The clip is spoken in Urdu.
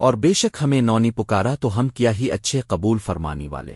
اور بے شک ہمیں نونی پکارا تو ہم کیا ہی اچھے قبول فرمانی والے۔